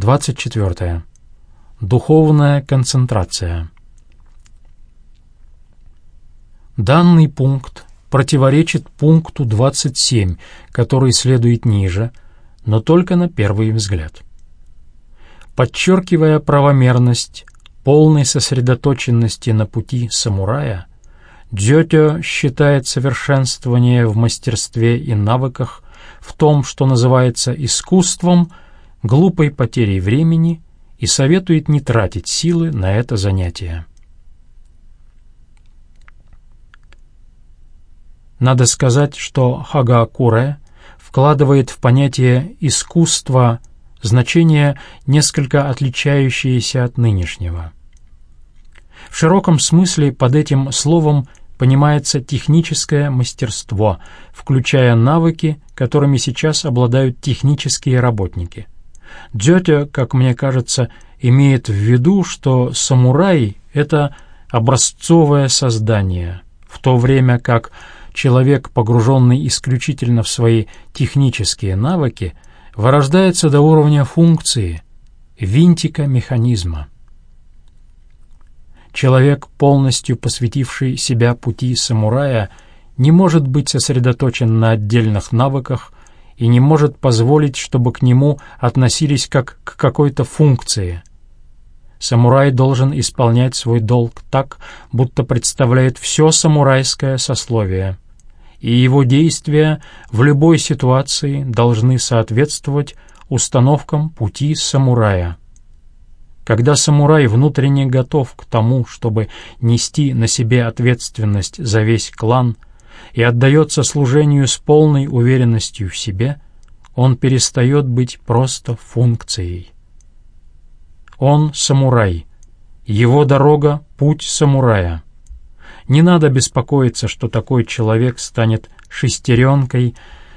24. Духовная концентрация. Данный пункт противоречит пункту 27, который следует ниже, но только на первый взгляд. Подчеркивая правомерность полной сосредоточенности на пути самурая, Дзётё считает совершенствование в мастерстве и навыках в том, что называется искусством, глупой потерей времени и советует не тратить силы на это занятие. Надо сказать, что Хагакуре вкладывает в понятие «искусство» значение, несколько отличающееся от нынешнего. В широком смысле под этим словом понимается техническое мастерство, включая навыки, которыми сейчас обладают технические работники. Дзётя, как мне кажется, имеет в виду, что самурай — это образцовое создание, в то время как человек, погруженный исключительно в свои технические навыки, вырождается до уровня функции, винтика механизма. Человек, полностью посвятивший себя пути самурая, не может быть сосредоточен на отдельных навыках и не может позволить, чтобы к нему относились как к какой-то функции. Самурай должен исполнять свой долг так, будто представляет все самурайское сословие, и его действия в любой ситуации должны соответствовать установкам пути самурая. Когда самурай внутренне готов к тому, чтобы нести на себе ответственность за весь клан и отдается служению с полной уверенностью в себе, он перестает быть просто функцией. Он самурай. Его дорога — путь самурая. Не надо беспокоиться, что такой человек станет шестеренкой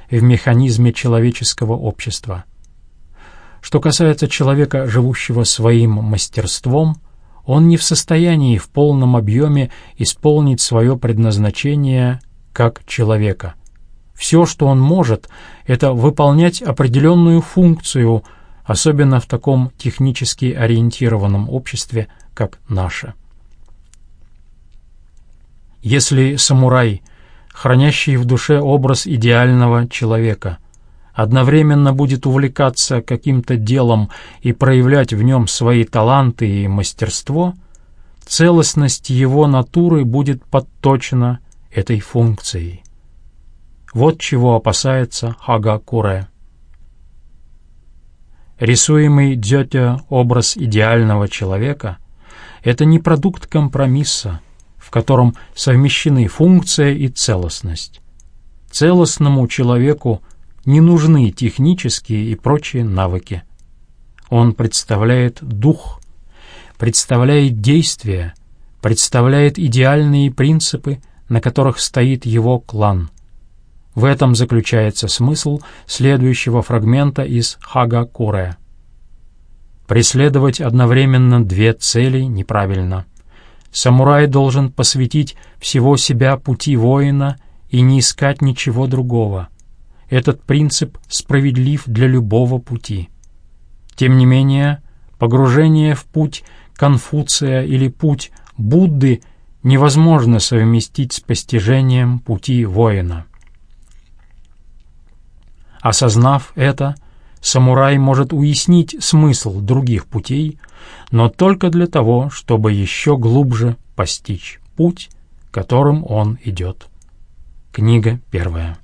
в механизме человеческого общества — что касается человека, живущего своим мастерством, он не в состоянии в полном объеме исполнить свое предназначение как человека. Все, что он может, это выполнять определенную функцию, особенно в таком технически ориентированном обществе, как наше. Если самурай, хранящий в душе образ идеального человека, одновременно будет увлекаться каким-то делом и проявлять в нем свои таланты и мастерство, целостность его натуры будет подточена этой функцией. Вот чего опасается Хагакуре. Рисуемый Дзётя образ идеального человека — это не продукт компромисса, в котором совмещены функция и целостность. Целостному человеку — не нужны технические и прочие навыки. Он представляет дух, представляет действия, представляет идеальные принципы, на которых стоит его клан. В этом заключается смысл следующего фрагмента из Хага Куре. Преследовать одновременно две цели неправильно. Самурай должен посвятить всего себя пути воина и не искать ничего другого — этот принцип справедлив для любого пути. Тем не менее, погружение в путь Конфуция или путь Будды невозможно совместить с постижением пути воина. Осознав это, самурай может уяснить смысл других путей, но только для того, чтобы еще глубже постичь путь, которым он идет. Книга первая.